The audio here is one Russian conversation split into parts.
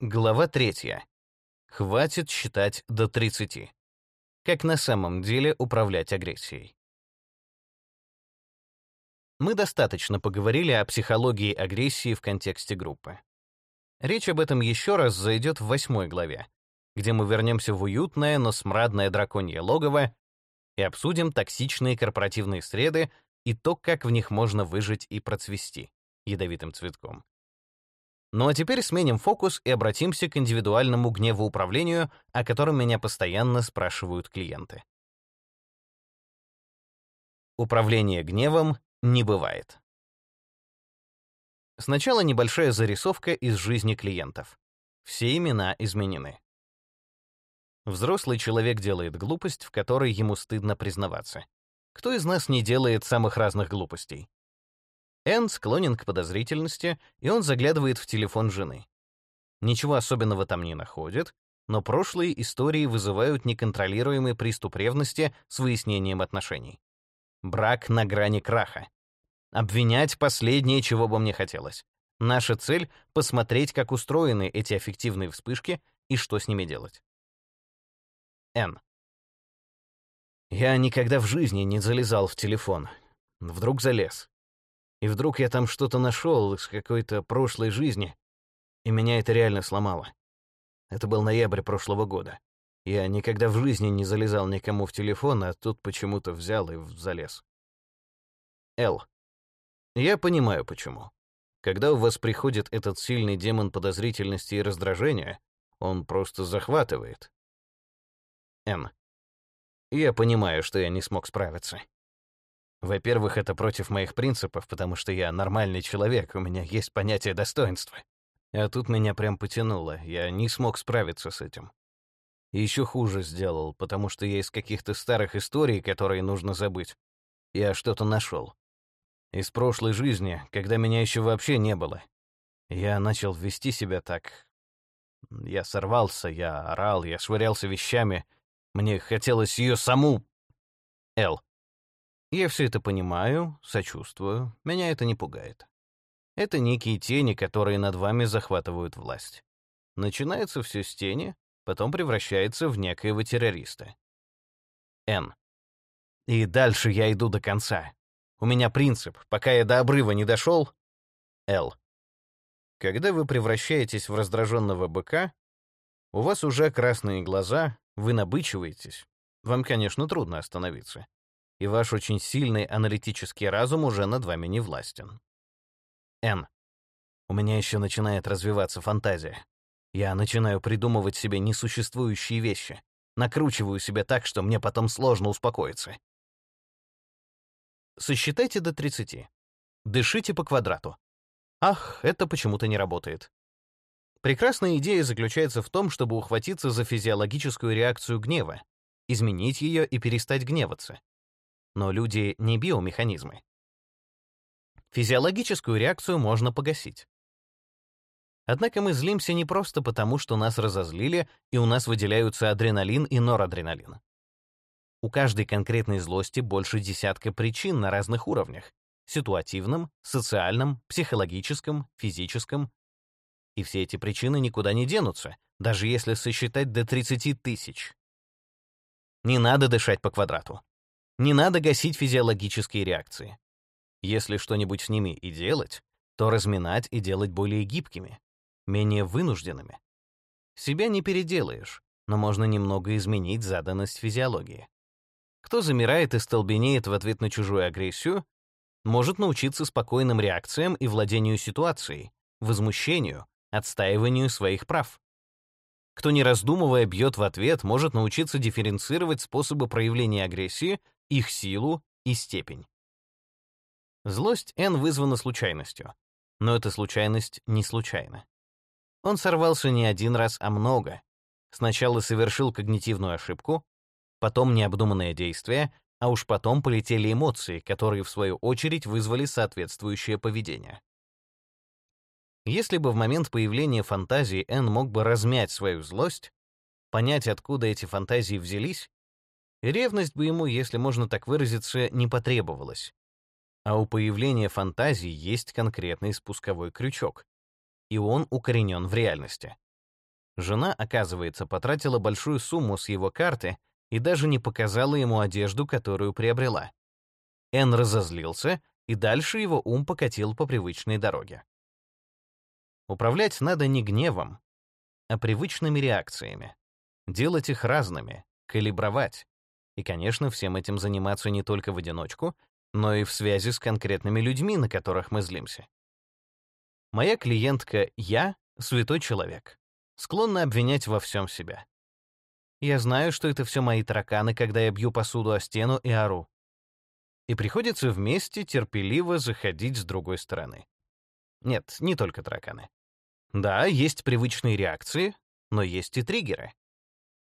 Глава третья. Хватит считать до 30. Как на самом деле управлять агрессией. Мы достаточно поговорили о психологии агрессии в контексте группы. Речь об этом еще раз зайдет в восьмой главе, где мы вернемся в уютное, но смрадное драконье логово и обсудим токсичные корпоративные среды и то, как в них можно выжить и процвести ядовитым цветком. Ну а теперь сменим фокус и обратимся к индивидуальному гневоуправлению, о котором меня постоянно спрашивают клиенты. Управление гневом не бывает. Сначала небольшая зарисовка из жизни клиентов. Все имена изменены. Взрослый человек делает глупость, в которой ему стыдно признаваться. Кто из нас не делает самых разных глупостей? Энн склонен к подозрительности, и он заглядывает в телефон жены. Ничего особенного там не находит, но прошлые истории вызывают неконтролируемый приступ ревности с выяснением отношений. Брак на грани краха. Обвинять последнее, чего бы мне хотелось. Наша цель — посмотреть, как устроены эти аффективные вспышки и что с ними делать. Н. Я никогда в жизни не залезал в телефон. Вдруг залез. И вдруг я там что-то нашел из какой-то прошлой жизни, и меня это реально сломало. Это был ноябрь прошлого года. Я никогда в жизни не залезал никому в телефон, а тут почему-то взял и залез. Л. Я понимаю, почему. Когда у вас приходит этот сильный демон подозрительности и раздражения, он просто захватывает. Н. Я понимаю, что я не смог справиться. Во-первых, это против моих принципов, потому что я нормальный человек, у меня есть понятие достоинства. А тут меня прям потянуло, я не смог справиться с этим. Еще хуже сделал, потому что я из каких-то старых историй, которые нужно забыть, я что-то нашел. Из прошлой жизни, когда меня еще вообще не было. Я начал вести себя так... Я сорвался, я орал, я швырялся вещами. Мне хотелось ее саму... Эл. Я все это понимаю, сочувствую, меня это не пугает. Это некие тени, которые над вами захватывают власть. Начинается все с тени, потом превращается в некоего террориста. Н. И дальше я иду до конца. У меня принцип, пока я до обрыва не дошел. Л. Когда вы превращаетесь в раздраженного быка, у вас уже красные глаза, вы набычиваетесь. Вам, конечно, трудно остановиться и ваш очень сильный аналитический разум уже над вами не властен. Н. У меня еще начинает развиваться фантазия. Я начинаю придумывать себе несуществующие вещи, накручиваю себя так, что мне потом сложно успокоиться. Сосчитайте до 30. Дышите по квадрату. Ах, это почему-то не работает. Прекрасная идея заключается в том, чтобы ухватиться за физиологическую реакцию гнева, изменить ее и перестать гневаться но люди не биомеханизмы. Физиологическую реакцию можно погасить. Однако мы злимся не просто потому, что нас разозлили, и у нас выделяются адреналин и норадреналин. У каждой конкретной злости больше десятка причин на разных уровнях — ситуативном, социальном, психологическом, физическом. И все эти причины никуда не денутся, даже если сосчитать до 30 тысяч. Не надо дышать по квадрату. Не надо гасить физиологические реакции. Если что-нибудь с ними и делать, то разминать и делать более гибкими, менее вынужденными. Себя не переделаешь, но можно немного изменить заданность физиологии. Кто замирает и столбенеет в ответ на чужую агрессию, может научиться спокойным реакциям и владению ситуацией, возмущению, отстаиванию своих прав. Кто не раздумывая бьет в ответ, может научиться дифференцировать способы проявления агрессии их силу и степень. Злость Н вызвана случайностью, но эта случайность не случайна. Он сорвался не один раз, а много. Сначала совершил когнитивную ошибку, потом необдуманное действие, а уж потом полетели эмоции, которые, в свою очередь, вызвали соответствующее поведение. Если бы в момент появления фантазии Н мог бы размять свою злость, понять, откуда эти фантазии взялись, Ревность бы ему, если можно так выразиться, не потребовалась. А у появления фантазии есть конкретный спусковой крючок, и он укоренен в реальности. Жена, оказывается, потратила большую сумму с его карты и даже не показала ему одежду, которую приобрела. Н разозлился, и дальше его ум покатил по привычной дороге. Управлять надо не гневом, а привычными реакциями. Делать их разными, калибровать. И, конечно, всем этим заниматься не только в одиночку, но и в связи с конкретными людьми, на которых мы злимся. Моя клиентка «я» — святой человек, склонна обвинять во всем себя. Я знаю, что это все мои тараканы, когда я бью посуду о стену и ору. И приходится вместе терпеливо заходить с другой стороны. Нет, не только тараканы. Да, есть привычные реакции, но есть и триггеры.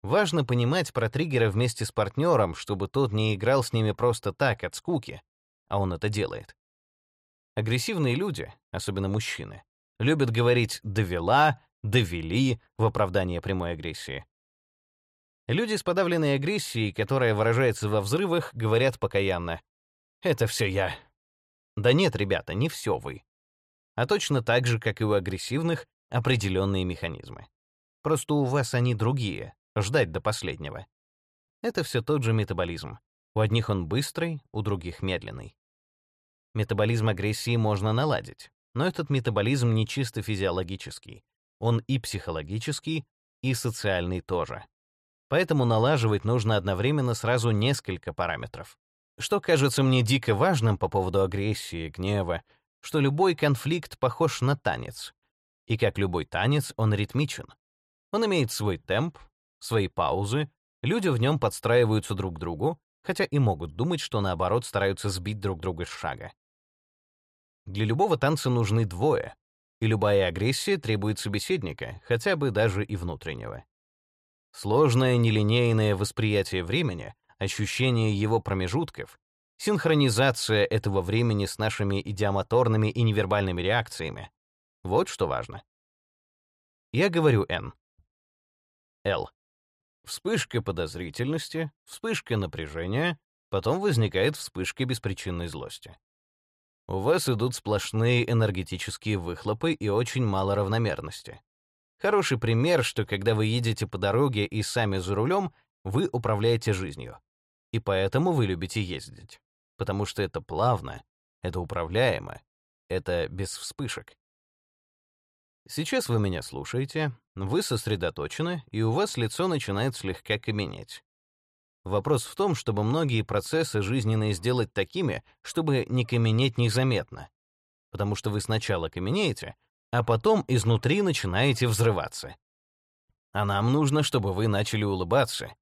Важно понимать про триггеры вместе с партнером, чтобы тот не играл с ними просто так, от скуки, а он это делает. Агрессивные люди, особенно мужчины, любят говорить «довела», «довели» в оправдание прямой агрессии. Люди с подавленной агрессией, которая выражается во взрывах, говорят покаянно «это все я». Да нет, ребята, не все вы. А точно так же, как и у агрессивных, определенные механизмы. Просто у вас они другие, ждать до последнего. Это все тот же метаболизм. У одних он быстрый, у других медленный. Метаболизм агрессии можно наладить, но этот метаболизм не чисто физиологический. Он и психологический, и социальный тоже. Поэтому налаживать нужно одновременно сразу несколько параметров. Что кажется мне дико важным по поводу агрессии, гнева, что любой конфликт похож на танец. И как любой танец, он ритмичен. Он имеет свой темп, свои паузы, люди в нем подстраиваются друг к другу, хотя и могут думать, что наоборот стараются сбить друг друга с шага. Для любого танца нужны двое, и любая агрессия требует собеседника, хотя бы даже и внутреннего. Сложное нелинейное восприятие времени, ощущение его промежутков, синхронизация этого времени с нашими идиомоторными и невербальными реакциями — вот что важно. Я говорю Н. Л. Вспышка подозрительности, вспышка напряжения, потом возникает вспышка беспричинной злости. У вас идут сплошные энергетические выхлопы и очень мало равномерности. Хороший пример, что когда вы едете по дороге и сами за рулем, вы управляете жизнью. И поэтому вы любите ездить. Потому что это плавно, это управляемо, это без вспышек. Сейчас вы меня слушаете, вы сосредоточены, и у вас лицо начинает слегка каменеть. Вопрос в том, чтобы многие процессы жизненные сделать такими, чтобы не каменеть незаметно. Потому что вы сначала каменеете, а потом изнутри начинаете взрываться. А нам нужно, чтобы вы начали улыбаться.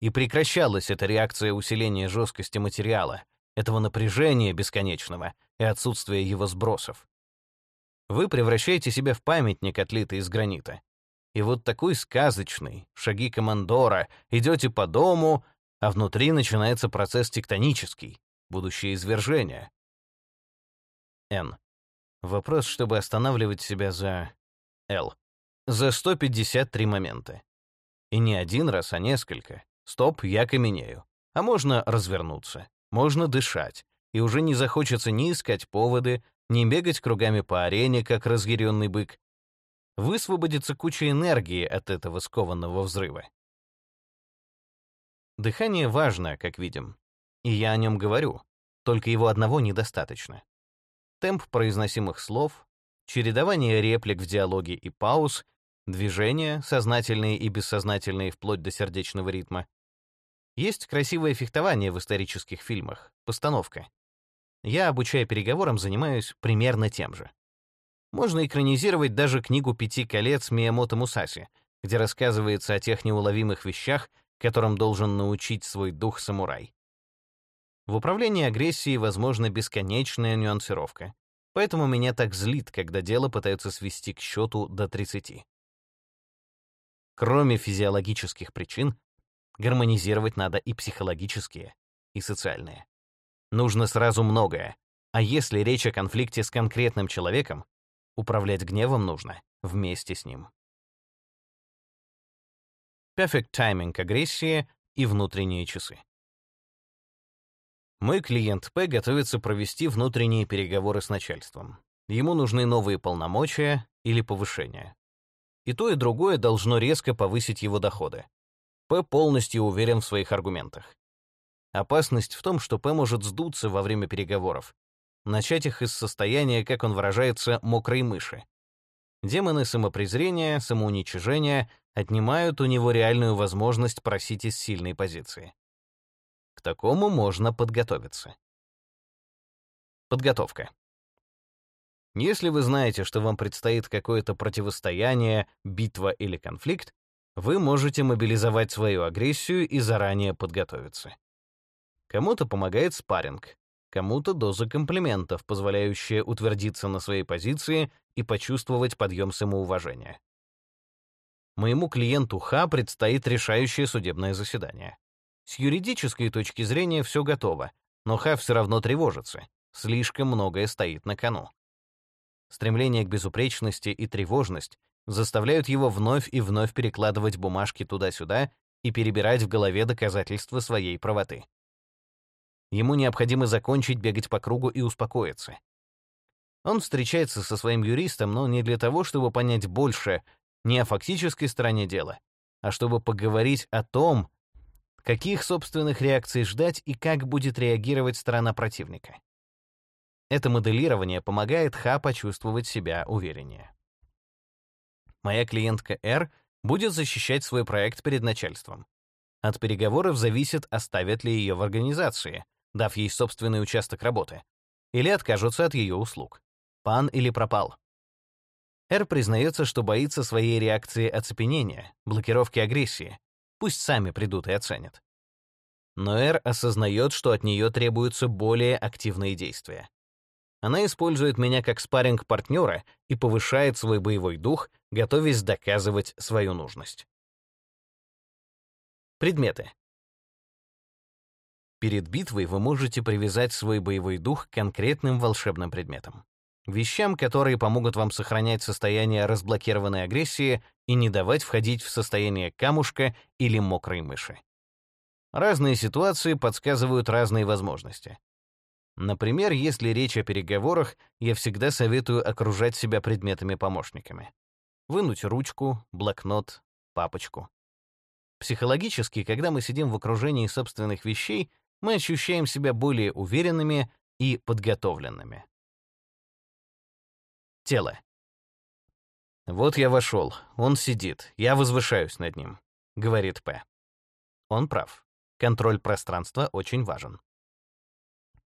И прекращалась эта реакция усиления жесткости материала, этого напряжения бесконечного и отсутствия его сбросов. Вы превращаете себя в памятник, отлитый из гранита. И вот такой сказочный, шаги командора, идете по дому, а внутри начинается процесс тектонический, будущее извержение. Н. Вопрос, чтобы останавливать себя за... Л. За 153 момента. И не один раз, а несколько. Стоп, я каменею. А можно развернуться, можно дышать, и уже не захочется ни искать поводы, ни бегать кругами по арене, как разъяренный бык. Высвободится куча энергии от этого скованного взрыва. Дыхание важно, как видим. И я о нем говорю, только его одного недостаточно. Темп произносимых слов, чередование реплик в диалоге и пауз, движения, сознательные и бессознательные вплоть до сердечного ритма. Есть красивое фехтование в исторических фильмах, постановка. Я, обучая переговорам, занимаюсь примерно тем же. Можно экранизировать даже книгу «Пяти колец» Миямото Мусаси, где рассказывается о тех неуловимых вещах, которым должен научить свой дух самурай. В управлении агрессией возможна бесконечная нюансировка, поэтому меня так злит, когда дело пытаются свести к счету до 30. Кроме физиологических причин, гармонизировать надо и психологические, и социальные. Нужно сразу многое, а если речь о конфликте с конкретным человеком, управлять гневом нужно вместе с ним. Perfect Timing агрессия и внутренние часы. Мой клиент П готовится провести внутренние переговоры с начальством. Ему нужны новые полномочия или повышение. и то, и другое должно резко повысить его доходы. П полностью уверен в своих аргументах. Опасность в том, что П может сдуться во время переговоров, начать их из состояния, как он выражается, мокрой мыши. Демоны самопрезрения, самоуничижения отнимают у него реальную возможность просить из сильной позиции. К такому можно подготовиться. Подготовка. Если вы знаете, что вам предстоит какое-то противостояние, битва или конфликт, вы можете мобилизовать свою агрессию и заранее подготовиться. Кому-то помогает спарринг, кому-то доза комплиментов, позволяющая утвердиться на своей позиции и почувствовать подъем самоуважения. Моему клиенту Ха предстоит решающее судебное заседание. С юридической точки зрения все готово, но Ха все равно тревожится. Слишком многое стоит на кону. Стремление к безупречности и тревожность заставляют его вновь и вновь перекладывать бумажки туда-сюда и перебирать в голове доказательства своей правоты. Ему необходимо закончить бегать по кругу и успокоиться. Он встречается со своим юристом, но не для того, чтобы понять больше не о фактической стороне дела, а чтобы поговорить о том, каких собственных реакций ждать и как будет реагировать сторона противника. Это моделирование помогает Ха почувствовать себя увереннее. Моя клиентка R будет защищать свой проект перед начальством. От переговоров зависит, оставят ли ее в организации, дав ей собственный участок работы, или откажутся от ее услуг. Пан или пропал. R признается, что боится своей реакции оцепенения, блокировки агрессии. Пусть сами придут и оценят. Но R осознает, что от нее требуются более активные действия. Она использует меня как спарринг-партнера и повышает свой боевой дух, готовясь доказывать свою нужность. Предметы. Перед битвой вы можете привязать свой боевой дух к конкретным волшебным предметам. Вещам, которые помогут вам сохранять состояние разблокированной агрессии и не давать входить в состояние камушка или мокрой мыши. Разные ситуации подсказывают разные возможности. Например, если речь о переговорах, я всегда советую окружать себя предметами-помощниками. Вынуть ручку, блокнот, папочку. Психологически, когда мы сидим в окружении собственных вещей, мы ощущаем себя более уверенными и подготовленными. Тело. «Вот я вошел, он сидит, я возвышаюсь над ним», — говорит П. Он прав. Контроль пространства очень важен.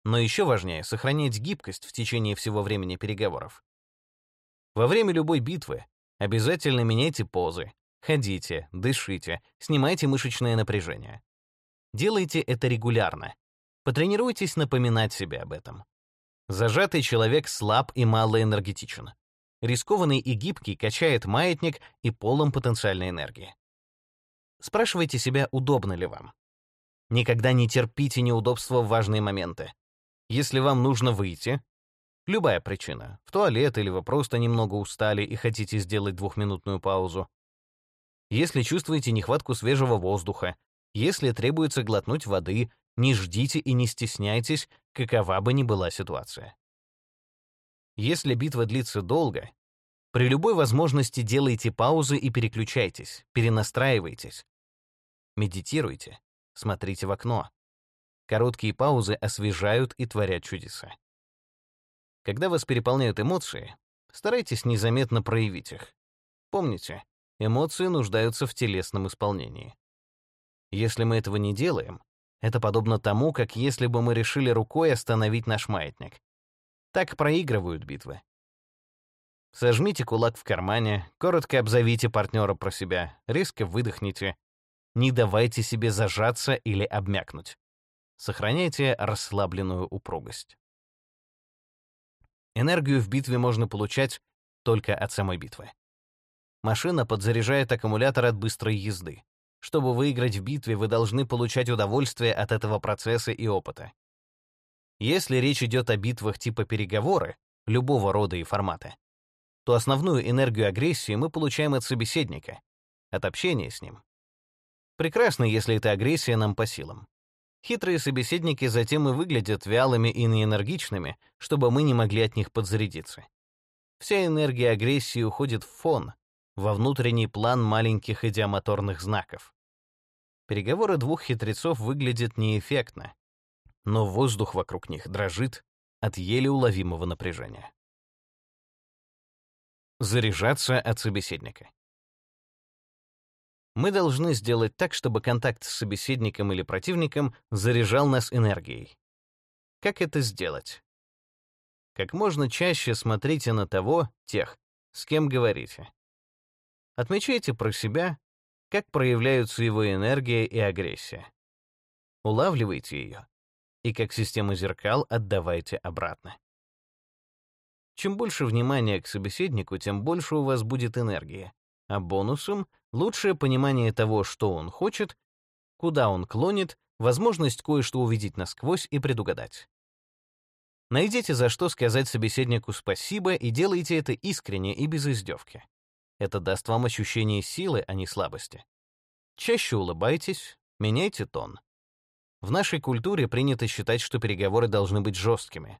Но еще важнее — сохранять гибкость в течение всего времени переговоров. Во время любой битвы обязательно меняйте позы, ходите, дышите, снимайте мышечное напряжение. Делайте это регулярно. Потренируйтесь напоминать себе об этом. Зажатый человек слаб и малоэнергетичен. Рискованный и гибкий качает маятник и полон потенциальной энергии. Спрашивайте себя, удобно ли вам. Никогда не терпите неудобства в важные моменты. Если вам нужно выйти, любая причина, в туалет или вы просто немного устали и хотите сделать двухминутную паузу, если чувствуете нехватку свежего воздуха, если требуется глотнуть воды, не ждите и не стесняйтесь, какова бы ни была ситуация. Если битва длится долго, при любой возможности делайте паузы и переключайтесь, перенастраивайтесь. Медитируйте, смотрите в окно. Короткие паузы освежают и творят чудеса. Когда вас переполняют эмоции, старайтесь незаметно проявить их. Помните, эмоции нуждаются в телесном исполнении. Если мы этого не делаем, это подобно тому, как если бы мы решили рукой остановить наш маятник. Так проигрывают битвы. Сожмите кулак в кармане, коротко обзовите партнера про себя, резко выдохните. Не давайте себе зажаться или обмякнуть. Сохраняйте расслабленную упругость. Энергию в битве можно получать только от самой битвы. Машина подзаряжает аккумулятор от быстрой езды. Чтобы выиграть в битве, вы должны получать удовольствие от этого процесса и опыта. Если речь идет о битвах типа переговоры, любого рода и формата, то основную энергию агрессии мы получаем от собеседника, от общения с ним. Прекрасно, если эта агрессия нам по силам. Хитрые собеседники затем и выглядят вялыми и неэнергичными, чтобы мы не могли от них подзарядиться. Вся энергия агрессии уходит в фон, во внутренний план маленьких идиомоторных знаков. Переговоры двух хитрецов выглядят неэффектно, но воздух вокруг них дрожит от еле уловимого напряжения. Заряжаться от собеседника. Мы должны сделать так, чтобы контакт с собеседником или противником заряжал нас энергией. Как это сделать? Как можно чаще смотрите на того, тех, с кем говорите. Отмечайте про себя, как проявляются его энергия и агрессия. Улавливайте ее и как система зеркал отдавайте обратно. Чем больше внимания к собеседнику, тем больше у вас будет энергии, а бонусом — лучшее понимание того, что он хочет, куда он клонит, возможность кое-что увидеть насквозь и предугадать. Найдите, за что сказать собеседнику спасибо и делайте это искренне и без издевки. Это даст вам ощущение силы, а не слабости. Чаще улыбайтесь, меняйте тон. В нашей культуре принято считать, что переговоры должны быть жесткими.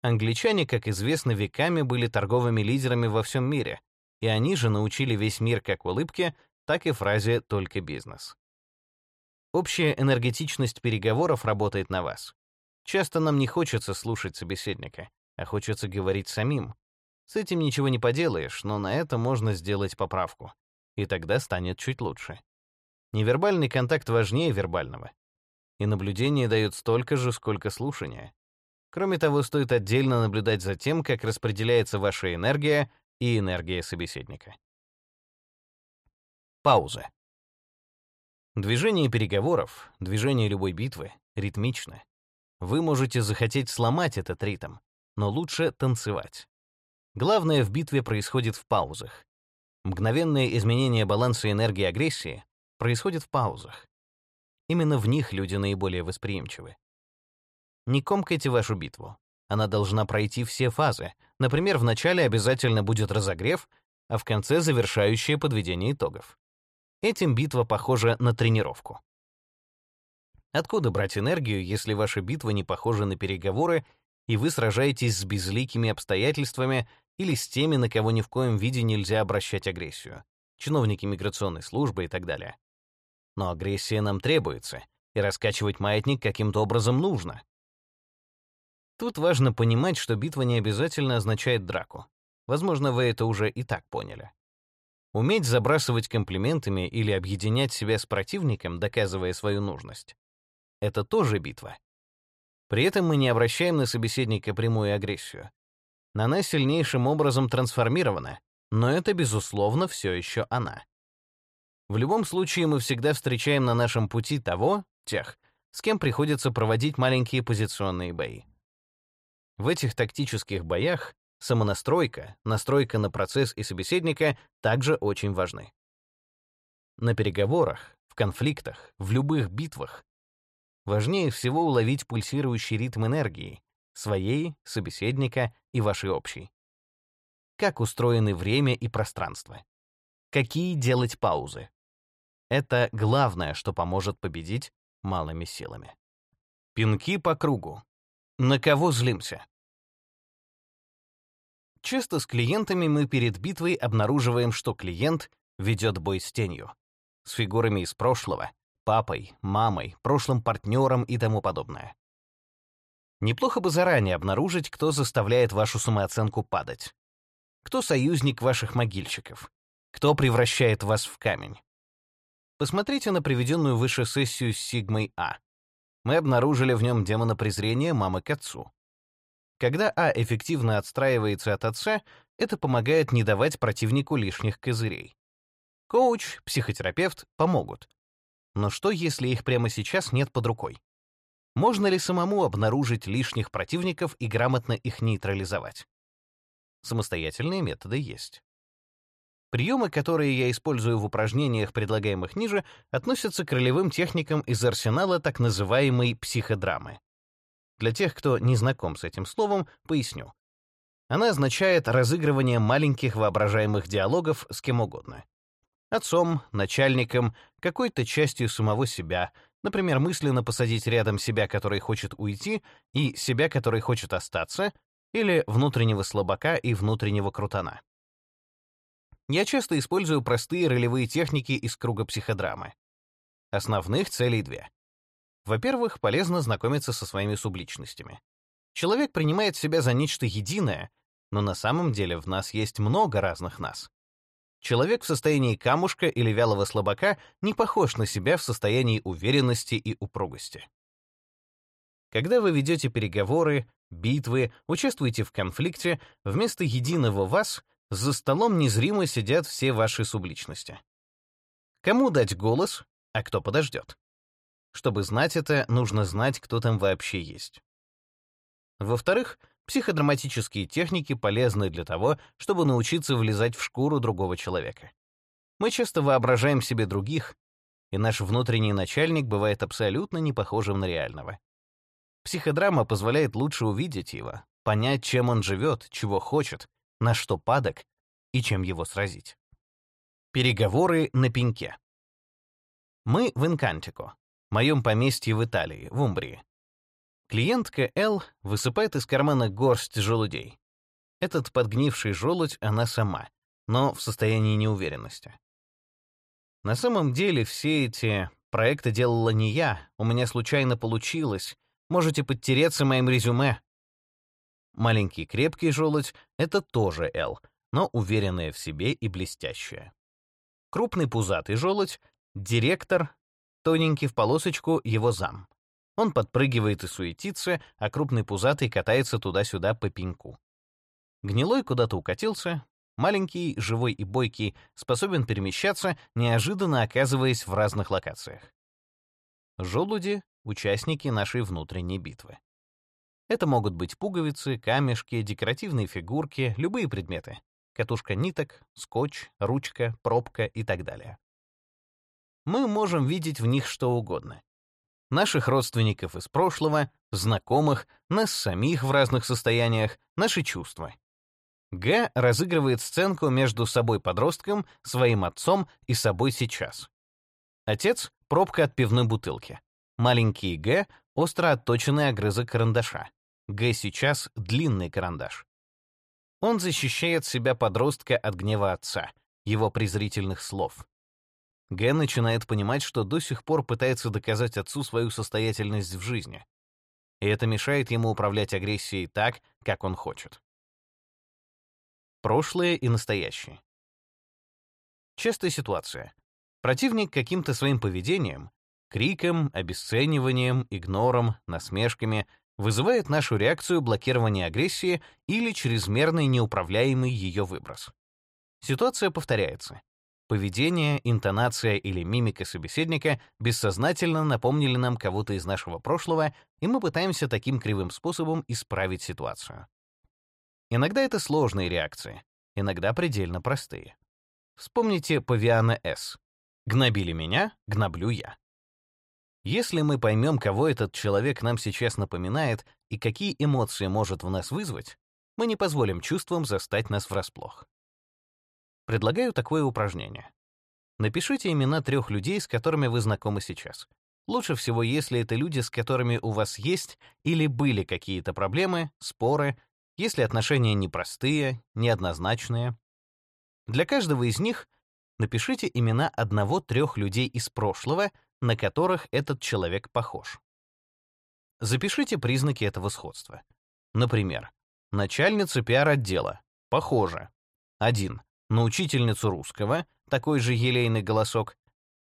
Англичане, как известно, веками были торговыми лидерами во всем мире, и они же научили весь мир как улыбке, так и фразе «только бизнес». Общая энергетичность переговоров работает на вас. Часто нам не хочется слушать собеседника, а хочется говорить самим, с этим ничего не поделаешь, но на это можно сделать поправку. И тогда станет чуть лучше. Невербальный контакт важнее вербального. И наблюдение дает столько же, сколько слушания. Кроме того, стоит отдельно наблюдать за тем, как распределяется ваша энергия и энергия собеседника. Пауза. Движение переговоров, движение любой битвы ритмично. Вы можете захотеть сломать этот ритм, но лучше танцевать. Главное в битве происходит в паузах. Мгновенное изменение баланса энергии агрессии происходит в паузах. Именно в них люди наиболее восприимчивы. Не комкайте вашу битву. Она должна пройти все фазы. Например, в начале обязательно будет разогрев, а в конце завершающее подведение итогов. Этим битва похожа на тренировку. Откуда брать энергию, если ваша битва не похожа на переговоры, и вы сражаетесь с безликими обстоятельствами или с теми, на кого ни в коем виде нельзя обращать агрессию, чиновники миграционной службы и так далее. Но агрессия нам требуется, и раскачивать маятник каким-то образом нужно. Тут важно понимать, что битва не обязательно означает драку. Возможно, вы это уже и так поняли. Уметь забрасывать комплиментами или объединять себя с противником, доказывая свою нужность — это тоже битва. При этом мы не обращаем на собеседника прямую агрессию, она сильнейшим образом трансформирована, но это, безусловно, все еще она. В любом случае, мы всегда встречаем на нашем пути того, тех, с кем приходится проводить маленькие позиционные бои. В этих тактических боях самонастройка, настройка на процесс и собеседника также очень важны. На переговорах, в конфликтах, в любых битвах важнее всего уловить пульсирующий ритм энергии, своей, собеседника и вашей общей. Как устроены время и пространство? Какие делать паузы? Это главное, что поможет победить малыми силами. Пинки по кругу. На кого злимся? Часто с клиентами мы перед битвой обнаруживаем, что клиент ведет бой с тенью, с фигурами из прошлого, папой, мамой, прошлым партнером и тому подобное. Неплохо бы заранее обнаружить, кто заставляет вашу самооценку падать. Кто союзник ваших могильщиков? Кто превращает вас в камень? Посмотрите на приведенную выше сессию с Сигмой А. Мы обнаружили в нем демона презрения мамы к отцу. Когда А эффективно отстраивается от отца, это помогает не давать противнику лишних козырей. Коуч, психотерапевт помогут. Но что, если их прямо сейчас нет под рукой? Можно ли самому обнаружить лишних противников и грамотно их нейтрализовать? Самостоятельные методы есть. Приемы, которые я использую в упражнениях, предлагаемых ниже, относятся к ролевым техникам из арсенала так называемой психодрамы. Для тех, кто не знаком с этим словом, поясню. Она означает разыгрывание маленьких воображаемых диалогов с кем угодно. Отцом, начальником, какой-то частью самого себя — Например, мысленно посадить рядом себя, который хочет уйти, и себя, который хочет остаться, или внутреннего слабака и внутреннего крутана. Я часто использую простые ролевые техники из круга психодрамы. Основных целей две. Во-первых, полезно знакомиться со своими субличностями. Человек принимает себя за нечто единое, но на самом деле в нас есть много разных нас. Человек в состоянии камушка или вялого слабака не похож на себя в состоянии уверенности и упругости. Когда вы ведете переговоры, битвы, участвуете в конфликте, вместо единого вас за столом незримо сидят все ваши субличности. Кому дать голос, а кто подождет? Чтобы знать это, нужно знать, кто там вообще есть. Во-вторых, психодраматические техники полезны для того, чтобы научиться влезать в шкуру другого человека. Мы часто воображаем себе других, и наш внутренний начальник бывает абсолютно не похожим на реального. Психодрама позволяет лучше увидеть его, понять, чем он живет, чего хочет, на что падок и чем его сразить. Переговоры на пеньке. Мы в Инкантико, моем поместье в Италии, в Умбрии. Клиентка Л высыпает из кармана горсть желудей. Этот подгнивший желудь она сама, но в состоянии неуверенности. На самом деле все эти проекты делала не я, у меня случайно получилось. Можете подтереться моим резюме. Маленький крепкий желудь — это тоже Л, но уверенная в себе и блестящая. Крупный пузатый желудь — директор, тоненький в полосочку — его зам. Он подпрыгивает и суетится, а крупный пузатый катается туда-сюда по пеньку. Гнилой куда-то укатился, маленький, живой и бойкий, способен перемещаться, неожиданно оказываясь в разных локациях. Желуди — участники нашей внутренней битвы. Это могут быть пуговицы, камешки, декоративные фигурки, любые предметы. Катушка ниток, скотч, ручка, пробка и так далее. Мы можем видеть в них что угодно наших родственников из прошлого, знакомых, нас самих в разных состояниях, наши чувства. Г разыгрывает сценку между собой-подростком, своим отцом и собой сейчас. Отец — пробка от пивной бутылки. Маленький Г — остро отточенный огрызок карандаша. Г сейчас — длинный карандаш. Он защищает себя подростка от гнева отца, его презрительных слов. Гэ начинает понимать, что до сих пор пытается доказать отцу свою состоятельность в жизни. И это мешает ему управлять агрессией так, как он хочет. Прошлое и настоящее. Частая ситуация. Противник каким-то своим поведением, криком, обесцениванием, игнором, насмешками вызывает нашу реакцию блокирования агрессии или чрезмерный неуправляемый ее выброс. Ситуация повторяется. Поведение, интонация или мимика собеседника бессознательно напомнили нам кого-то из нашего прошлого, и мы пытаемся таким кривым способом исправить ситуацию. Иногда это сложные реакции, иногда предельно простые. Вспомните Павиана С. «Гнобили меня, гноблю я». Если мы поймем, кого этот человек нам сейчас напоминает и какие эмоции может в нас вызвать, мы не позволим чувствам застать нас врасплох. Предлагаю такое упражнение. Напишите имена трех людей, с которыми вы знакомы сейчас. Лучше всего, если это люди, с которыми у вас есть или были какие-то проблемы, споры, если отношения непростые, неоднозначные. Для каждого из них напишите имена одного-трех людей из прошлого, на которых этот человек похож. Запишите признаки этого сходства. Например, начальница пиар-отдела. Похоже. 1 на учительницу русского, такой же елейный голосок.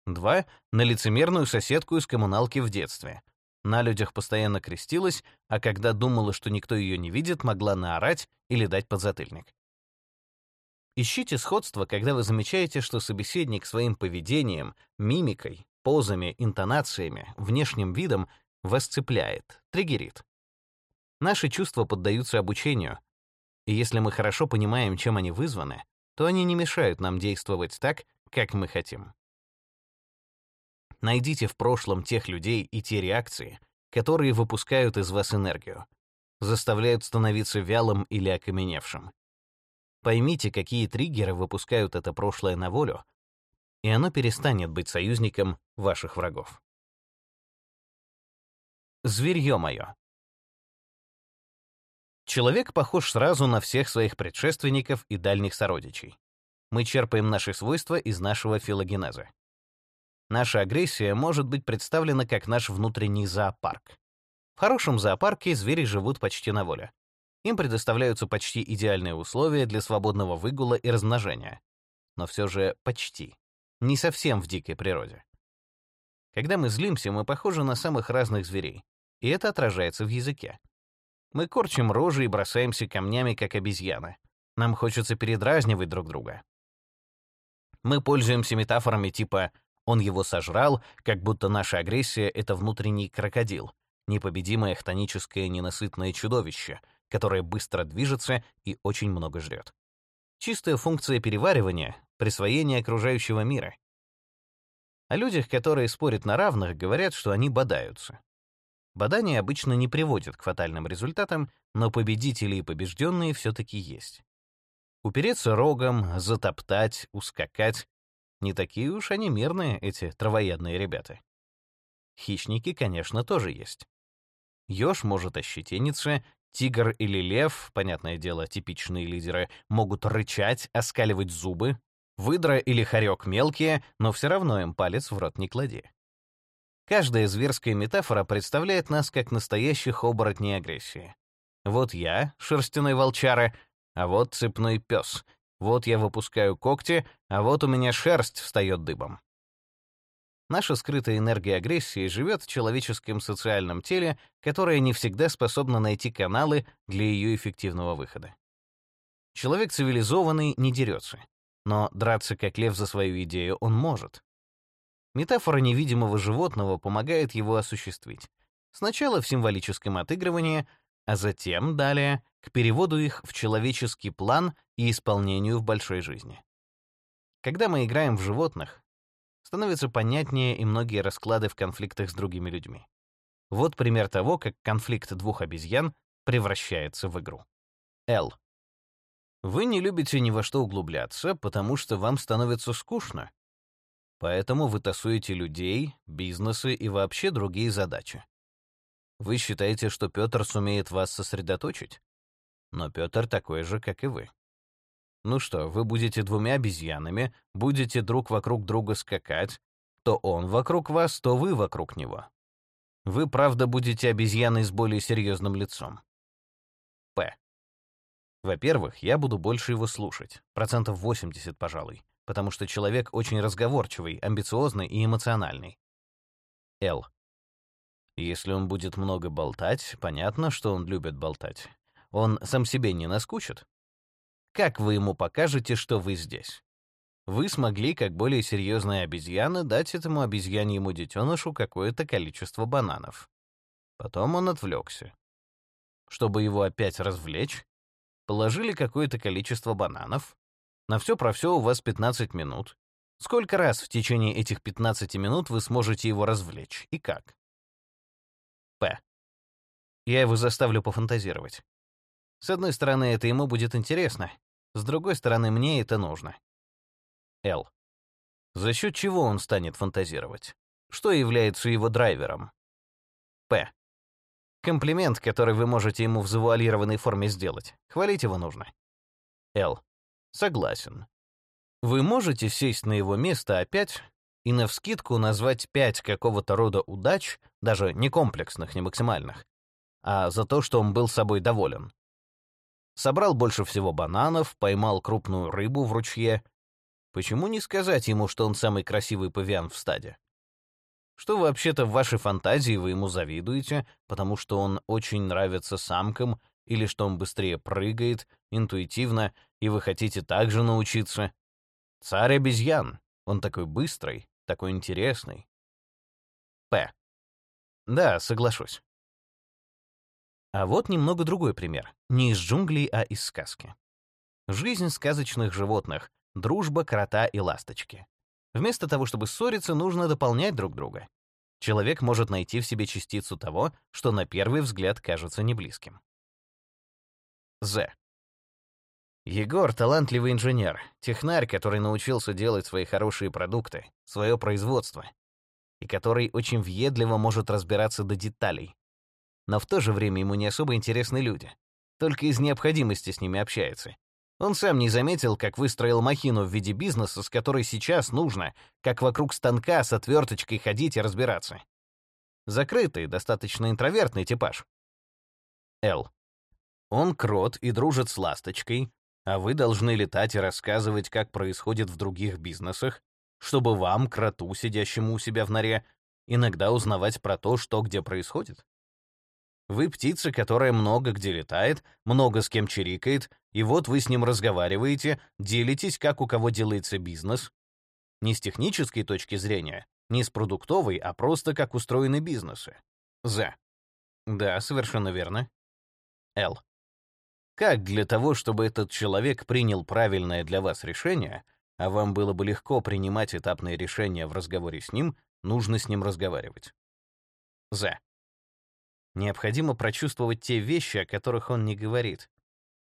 Два — на лицемерную соседку из коммуналки в детстве. На людях постоянно крестилась, а когда думала, что никто ее не видит, могла наорать или дать подзатыльник. Ищите сходство, когда вы замечаете, что собеседник своим поведением, мимикой, позами, интонациями, внешним видом вас цепляет, триггерит. Наши чувства поддаются обучению, и если мы хорошо понимаем, чем они вызваны, то они не мешают нам действовать так, как мы хотим. Найдите в прошлом тех людей и те реакции, которые выпускают из вас энергию, заставляют становиться вялым или окаменевшим. Поймите, какие триггеры выпускают это прошлое на волю, и оно перестанет быть союзником ваших врагов. Зверье мое. Человек похож сразу на всех своих предшественников и дальних сородичей. Мы черпаем наши свойства из нашего филогенеза. Наша агрессия может быть представлена как наш внутренний зоопарк. В хорошем зоопарке звери живут почти на воле. Им предоставляются почти идеальные условия для свободного выгула и размножения. Но все же почти. Не совсем в дикой природе. Когда мы злимся, мы похожи на самых разных зверей, и это отражается в языке. Мы корчим рожи и бросаемся камнями, как обезьяны. Нам хочется передразнивать друг друга. Мы пользуемся метафорами типа «он его сожрал», как будто наша агрессия — это внутренний крокодил, непобедимое хтоническое ненасытное чудовище, которое быстро движется и очень много жрет. Чистая функция переваривания — присвоение окружающего мира. О людях, которые спорят на равных, говорят, что они бодаются. Бодание обычно не приводит к фатальным результатам, но победители и побежденные все-таки есть. Упереться рогом, затоптать, ускакать — не такие уж они мирные, эти травоядные ребята. Хищники, конечно, тоже есть. Ёж может ощетиниться, тигр или лев, понятное дело, типичные лидеры, могут рычать, оскаливать зубы, Выдра или хорек мелкие, но все равно им палец в рот не клади. Каждая зверская метафора представляет нас как настоящих оборотней агрессии. Вот я, шерстяной волчара, а вот цепной пес. Вот я выпускаю когти, а вот у меня шерсть встает дыбом. Наша скрытая энергия агрессии живет в человеческом социальном теле, которое не всегда способно найти каналы для ее эффективного выхода. Человек цивилизованный не дерется. Но драться как лев за свою идею он может. Метафора невидимого животного помогает его осуществить. Сначала в символическом отыгрывании, а затем, далее, к переводу их в человеческий план и исполнению в большой жизни. Когда мы играем в животных, становятся понятнее и многие расклады в конфликтах с другими людьми. Вот пример того, как конфликт двух обезьян превращается в игру. Л. Вы не любите ни во что углубляться, потому что вам становится скучно. Поэтому вы тасуете людей, бизнесы и вообще другие задачи. Вы считаете, что Петр сумеет вас сосредоточить? Но Петр такой же, как и вы. Ну что, вы будете двумя обезьянами, будете друг вокруг друга скакать, то он вокруг вас, то вы вокруг него. Вы, правда, будете обезьяной с более серьезным лицом. П. Во-первых, я буду больше его слушать, процентов 80, пожалуй, потому что человек очень разговорчивый, амбициозный и эмоциональный. Л. Если он будет много болтать, понятно, что он любит болтать. Он сам себе не наскучит. Как вы ему покажете, что вы здесь? Вы смогли, как более серьезная обезьяна, дать этому обезьяньему детенышу какое-то количество бананов. Потом он отвлекся. Чтобы его опять развлечь, Положили какое-то количество бананов. На все про все у вас 15 минут. Сколько раз в течение этих 15 минут вы сможете его развлечь и как? П. Я его заставлю пофантазировать. С одной стороны, это ему будет интересно, с другой стороны, мне это нужно. Л. За счет чего он станет фантазировать? Что является его драйвером? П. Комплимент, который вы можете ему в завуалированной форме сделать. Хвалить его нужно. Л. Согласен. Вы можете сесть на его место опять и навскидку назвать пять какого-то рода удач, даже не комплексных, не максимальных, а за то, что он был собой доволен. Собрал больше всего бананов, поймал крупную рыбу в ручье. Почему не сказать ему, что он самый красивый павиан в стаде? что вообще-то в вашей фантазии вы ему завидуете, потому что он очень нравится самкам, или что он быстрее прыгает, интуитивно, и вы хотите также научиться. Царь обезьян. Он такой быстрый, такой интересный. П. Да, соглашусь. А вот немного другой пример. Не из джунглей, а из сказки. Жизнь сказочных животных, дружба крота и ласточки. Вместо того, чтобы ссориться, нужно дополнять друг друга. Человек может найти в себе частицу того, что на первый взгляд кажется неблизким. З. Егор — талантливый инженер, технарь, который научился делать свои хорошие продукты, свое производство, и который очень въедливо может разбираться до деталей. Но в то же время ему не особо интересны люди. Только из необходимости с ними общается. Он сам не заметил, как выстроил махину в виде бизнеса, с которой сейчас нужно, как вокруг станка с отверточкой ходить и разбираться. Закрытый, достаточно интровертный типаж. Л. Он крот и дружит с ласточкой, а вы должны летать и рассказывать, как происходит в других бизнесах, чтобы вам, кроту, сидящему у себя в норе, иногда узнавать про то, что где происходит? Вы птица, которая много где летает, много с кем чирикает, и вот вы с ним разговариваете, делитесь, как у кого делается бизнес. Не с технической точки зрения, не с продуктовой, а просто как устроены бизнесы. З. Да, совершенно верно. Л. Как для того, чтобы этот человек принял правильное для вас решение, а вам было бы легко принимать этапные решения в разговоре с ним, нужно с ним разговаривать. З. Необходимо прочувствовать те вещи, о которых он не говорит.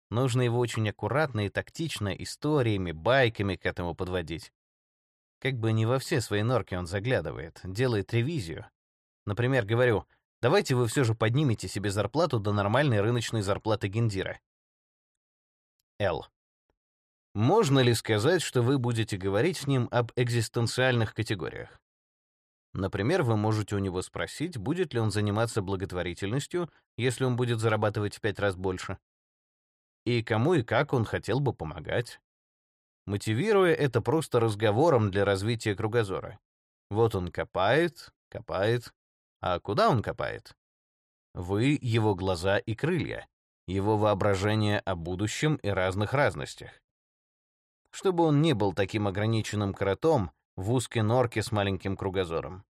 Нужно его очень аккуратно и тактично историями, байками к этому подводить. Как бы не во все свои норки он заглядывает, делает ревизию. Например, говорю, давайте вы все же поднимете себе зарплату до нормальной рыночной зарплаты гендира. Л. Можно ли сказать, что вы будете говорить с ним об экзистенциальных категориях? Например, вы можете у него спросить, будет ли он заниматься благотворительностью, если он будет зарабатывать в пять раз больше. И кому и как он хотел бы помогать. Мотивируя это просто разговором для развития кругозора. Вот он копает, копает. А куда он копает? Вы — его глаза и крылья его воображение о будущем и разных разностях. Чтобы он не был таким ограниченным кротом в узкой норке с маленьким кругозором.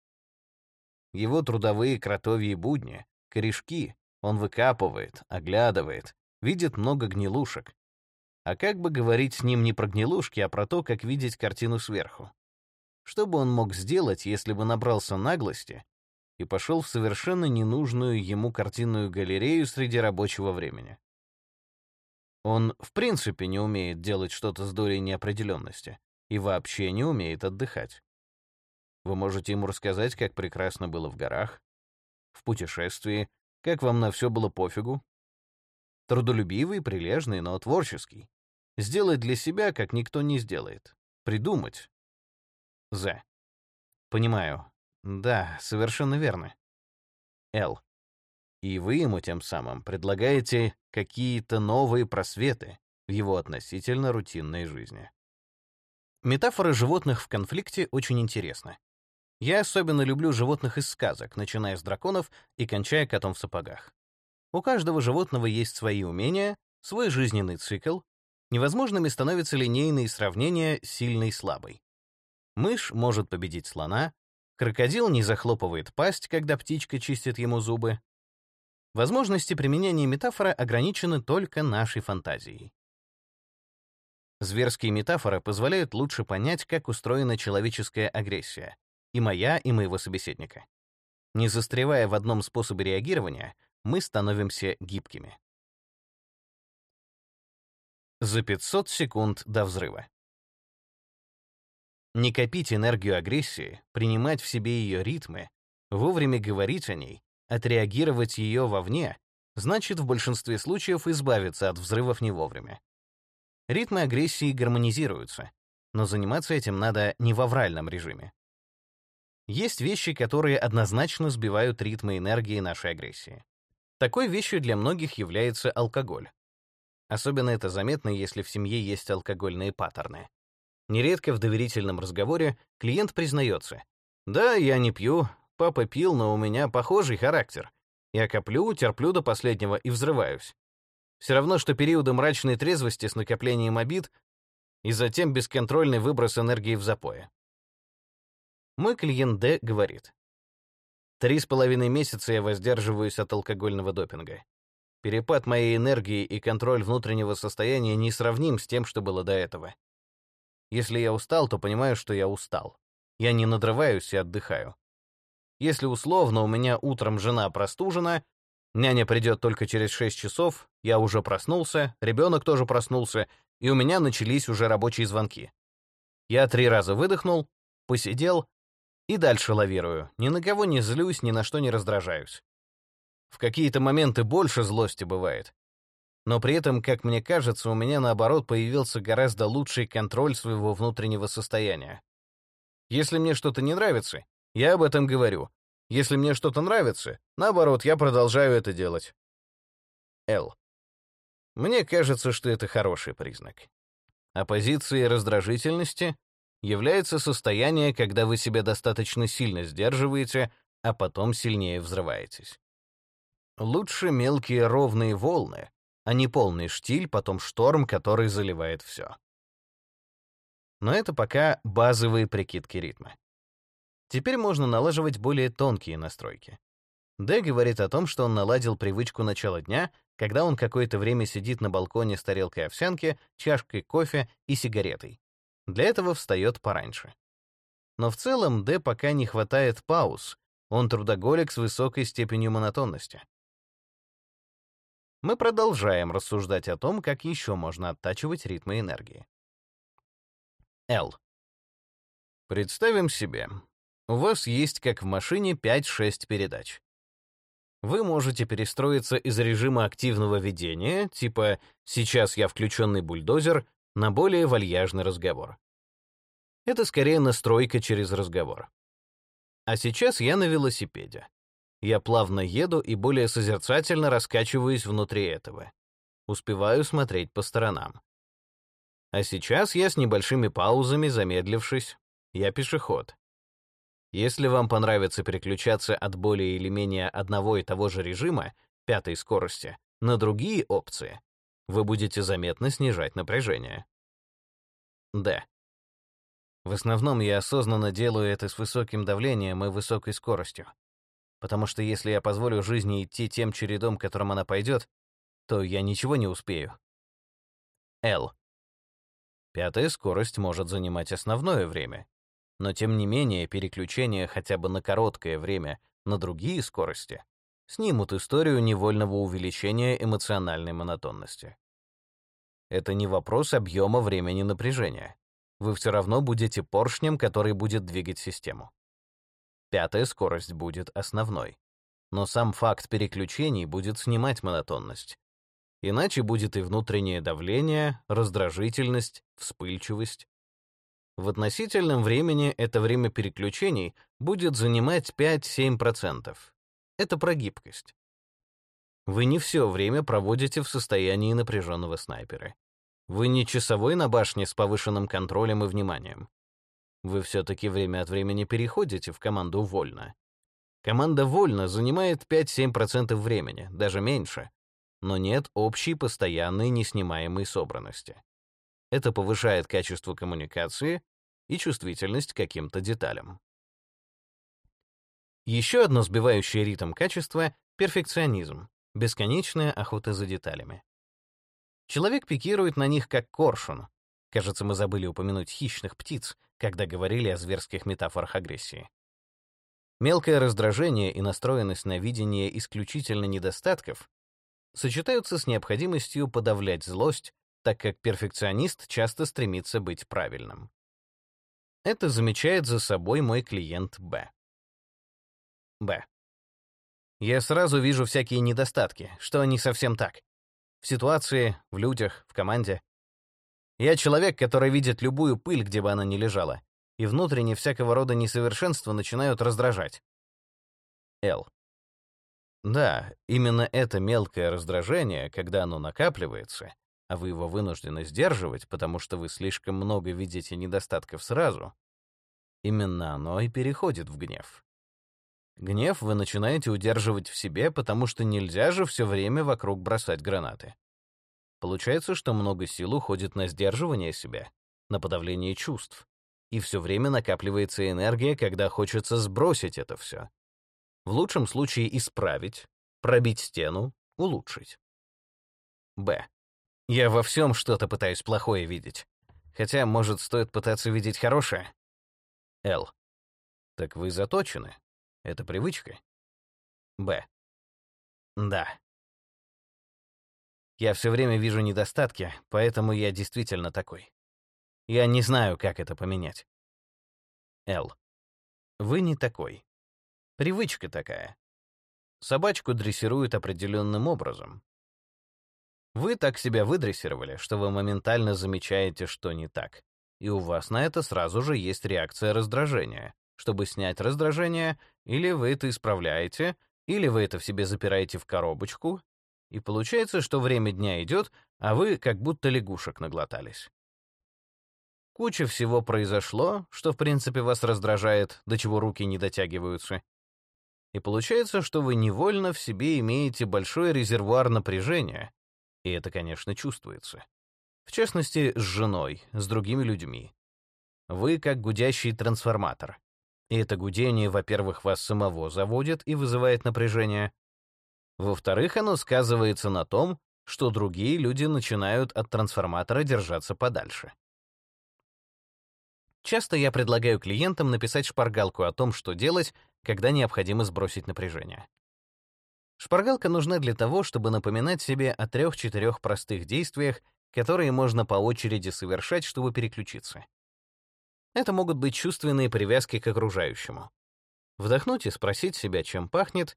Его трудовые кротовьи будни, корешки, он выкапывает, оглядывает, видит много гнилушек. А как бы говорить с ним не про гнилушки, а про то, как видеть картину сверху? Что бы он мог сделать, если бы набрался наглости и пошел в совершенно ненужную ему картинную галерею среди рабочего времени. Он в принципе не умеет делать что-то с долей неопределенности и вообще не умеет отдыхать. Вы можете ему рассказать, как прекрасно было в горах, в путешествии, как вам на все было пофигу. Трудолюбивый, прилежный, но творческий. Сделать для себя, как никто не сделает. Придумать. З. Понимаю, да, совершенно верно. Л. И вы ему тем самым предлагаете какие-то новые просветы в его относительно рутинной жизни. Метафоры животных в конфликте очень интересны. Я особенно люблю животных из сказок, начиная с драконов и кончая котом в сапогах. У каждого животного есть свои умения, свой жизненный цикл. Невозможными становятся линейные сравнения сильной-слабой. Мышь может победить слона, Крокодил не захлопывает пасть, когда птичка чистит ему зубы. Возможности применения метафоры ограничены только нашей фантазией. Зверские метафоры позволяют лучше понять, как устроена человеческая агрессия, и моя, и моего собеседника. Не застревая в одном способе реагирования, мы становимся гибкими. За 500 секунд до взрыва. Не копить энергию агрессии, принимать в себе ее ритмы, вовремя говорить о ней, отреагировать ее вовне, значит в большинстве случаев избавиться от взрывов не вовремя. Ритмы агрессии гармонизируются, но заниматься этим надо не в авральном режиме. Есть вещи, которые однозначно сбивают ритмы энергии нашей агрессии. Такой вещью для многих является алкоголь. Особенно это заметно, если в семье есть алкогольные паттерны. Нередко в доверительном разговоре клиент признается. «Да, я не пью, папа пил, но у меня похожий характер. Я коплю, терплю до последнего и взрываюсь. Все равно, что периоды мрачной трезвости с накоплением обид и затем бесконтрольный выброс энергии в запое. Мой клиент Д говорит. Три с половиной месяца я воздерживаюсь от алкогольного допинга. Перепад моей энергии и контроль внутреннего состояния не сравним с тем, что было до этого. Если я устал, то понимаю, что я устал. Я не надрываюсь и отдыхаю. Если условно у меня утром жена простужена, няня придет только через 6 часов, я уже проснулся, ребенок тоже проснулся, и у меня начались уже рабочие звонки. Я три раза выдохнул, посидел и дальше лавирую, ни на кого не злюсь, ни на что не раздражаюсь. В какие-то моменты больше злости бывает. Но при этом, как мне кажется, у меня наоборот появился гораздо лучший контроль своего внутреннего состояния. Если мне что-то не нравится, я об этом говорю. Если мне что-то нравится, наоборот, я продолжаю это делать. Л. Мне кажется, что это хороший признак. Оппозицией раздражительности является состояние, когда вы себя достаточно сильно сдерживаете, а потом сильнее взрываетесь. Лучше мелкие ровные волны, а не полный штиль, потом шторм, который заливает все. Но это пока базовые прикидки ритма. Теперь можно налаживать более тонкие настройки. Д говорит о том, что он наладил привычку начала дня, когда он какое-то время сидит на балконе с тарелкой овсянки, чашкой кофе и сигаретой. Для этого встает пораньше. Но в целом Д пока не хватает пауз, он трудоголик с высокой степенью монотонности. Мы продолжаем рассуждать о том, как еще можно оттачивать ритмы энергии. Л. Представим себе, у вас есть, как в машине, 5-6 передач. Вы можете перестроиться из режима активного ведения, типа «сейчас я включенный бульдозер», на более вальяжный разговор. Это скорее настройка через разговор. А сейчас я на велосипеде. Я плавно еду и более созерцательно раскачиваюсь внутри этого. Успеваю смотреть по сторонам. А сейчас я с небольшими паузами, замедлившись, я пешеход. Если вам понравится переключаться от более или менее одного и того же режима, пятой скорости, на другие опции, вы будете заметно снижать напряжение. Д. В основном я осознанно делаю это с высоким давлением и высокой скоростью. Потому что если я позволю жизни идти тем чередом, которым она пойдет, то я ничего не успею. Л. Пятая скорость может занимать основное время, но тем не менее переключение хотя бы на короткое время на другие скорости снимут историю невольного увеличения эмоциональной монотонности. Это не вопрос объема времени напряжения. Вы все равно будете поршнем, который будет двигать систему. Пятая скорость будет основной. Но сам факт переключений будет снимать монотонность. Иначе будет и внутреннее давление, раздражительность, вспыльчивость, в относительном времени это время переключений будет занимать 5-7%. Это про гибкость. Вы не все время проводите в состоянии напряженного снайпера. Вы не часовой на башне с повышенным контролем и вниманием. Вы все-таки время от времени переходите в команду «Вольно». Команда «Вольно» занимает 5-7% времени, даже меньше, но нет общей постоянной неснимаемой собранности. Это повышает качество коммуникации и чувствительность к каким-то деталям. Еще одно сбивающее ритм качество — перфекционизм, бесконечная охота за деталями. Человек пикирует на них как коршун. Кажется, мы забыли упомянуть хищных птиц, когда говорили о зверских метафорах агрессии. Мелкое раздражение и настроенность на видение исключительно недостатков сочетаются с необходимостью подавлять злость так как перфекционист часто стремится быть правильным. Это замечает за собой мой клиент Б. Б. Я сразу вижу всякие недостатки, что они совсем так. В ситуации, в людях, в команде. Я человек, который видит любую пыль, где бы она ни лежала, и внутренне всякого рода несовершенства начинают раздражать. Л. Да, именно это мелкое раздражение, когда оно накапливается, а вы его вынуждены сдерживать, потому что вы слишком много видите недостатков сразу, именно оно и переходит в гнев. Гнев вы начинаете удерживать в себе, потому что нельзя же все время вокруг бросать гранаты. Получается, что много сил уходит на сдерживание себя, на подавление чувств, и все время накапливается энергия, когда хочется сбросить это все. В лучшем случае исправить, пробить стену, улучшить. Б. Я во всем что-то пытаюсь плохое видеть. Хотя, может, стоит пытаться видеть хорошее? Л. Так вы заточены. Это привычка. Б. Да. Я все время вижу недостатки, поэтому я действительно такой. Я не знаю, как это поменять. Л. Вы не такой. Привычка такая. Собачку дрессируют определенным образом. Вы так себя выдрессировали, что вы моментально замечаете, что не так. И у вас на это сразу же есть реакция раздражения. Чтобы снять раздражение, или вы это исправляете, или вы это в себе запираете в коробочку, и получается, что время дня идет, а вы как будто лягушек наглотались. Куча всего произошло, что в принципе вас раздражает, до чего руки не дотягиваются. И получается, что вы невольно в себе имеете большой резервуар напряжения, и это, конечно, чувствуется. В частности, с женой, с другими людьми. Вы как гудящий трансформатор. И это гудение, во-первых, вас самого заводит и вызывает напряжение. Во-вторых, оно сказывается на том, что другие люди начинают от трансформатора держаться подальше. Часто я предлагаю клиентам написать шпаргалку о том, что делать, когда необходимо сбросить напряжение. Шпаргалка нужна для того, чтобы напоминать себе о трех-четырех простых действиях, которые можно по очереди совершать, чтобы переключиться. Это могут быть чувственные привязки к окружающему. Вдохнуть и спросить себя, чем пахнет,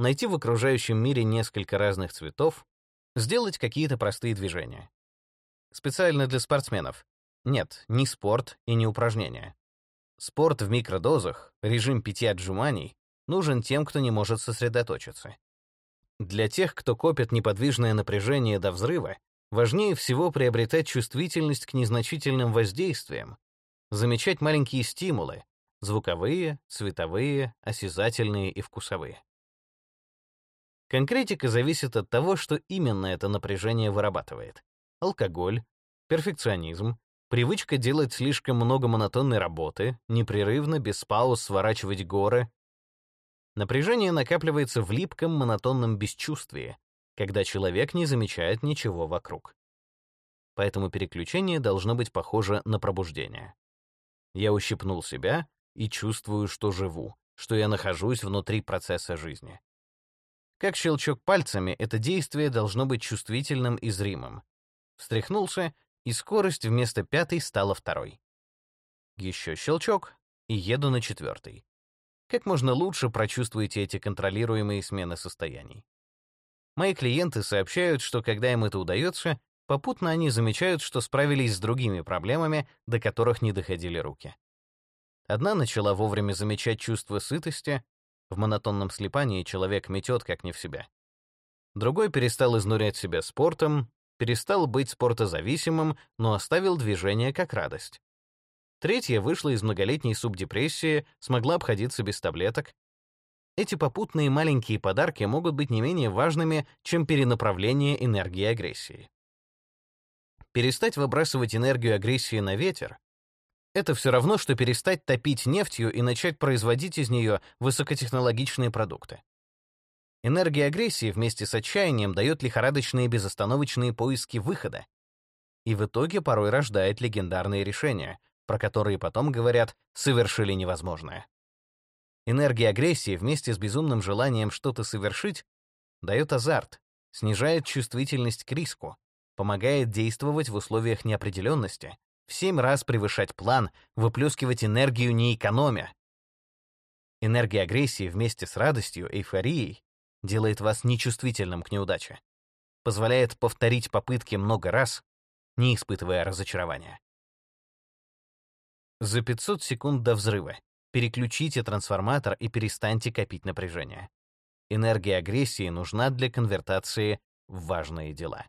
найти в окружающем мире несколько разных цветов, сделать какие-то простые движения. Специально для спортсменов. Нет, не спорт и не упражнения. Спорт в микродозах, режим пяти отжиманий, нужен тем, кто не может сосредоточиться. Для тех, кто копит неподвижное напряжение до взрыва, важнее всего приобретать чувствительность к незначительным воздействиям, замечать маленькие стимулы — звуковые, цветовые, осязательные и вкусовые. Конкретика зависит от того, что именно это напряжение вырабатывает. Алкоголь, перфекционизм, привычка делать слишком много монотонной работы, непрерывно, без пауз сворачивать горы, Напряжение накапливается в липком монотонном бесчувствии, когда человек не замечает ничего вокруг. Поэтому переключение должно быть похоже на пробуждение. Я ущипнул себя и чувствую, что живу, что я нахожусь внутри процесса жизни. Как щелчок пальцами, это действие должно быть чувствительным и зримым. Встряхнулся, и скорость вместо пятой стала второй. Еще щелчок, и еду на четвертый как можно лучше прочувствуете эти контролируемые смены состояний. Мои клиенты сообщают, что когда им это удается, попутно они замечают, что справились с другими проблемами, до которых не доходили руки. Одна начала вовремя замечать чувство сытости, в монотонном слепании человек метет как не в себя. Другой перестал изнурять себя спортом, перестал быть спортозависимым, но оставил движение как радость. Третья вышла из многолетней субдепрессии, смогла обходиться без таблеток. Эти попутные маленькие подарки могут быть не менее важными, чем перенаправление энергии агрессии. Перестать выбрасывать энергию агрессии на ветер — это все равно, что перестать топить нефтью и начать производить из нее высокотехнологичные продукты. Энергия агрессии вместе с отчаянием дает лихорадочные безостановочные поиски выхода и в итоге порой рождает легендарные решения, про которые потом говорят «совершили невозможное». Энергия агрессии вместе с безумным желанием что-то совершить дает азарт, снижает чувствительность к риску, помогает действовать в условиях неопределенности, в семь раз превышать план, выплескивать энергию не экономя. Энергия агрессии вместе с радостью, эйфорией делает вас нечувствительным к неудаче, позволяет повторить попытки много раз, не испытывая разочарования. За 500 секунд до взрыва переключите трансформатор и перестаньте копить напряжение. Энергия агрессии нужна для конвертации в важные дела.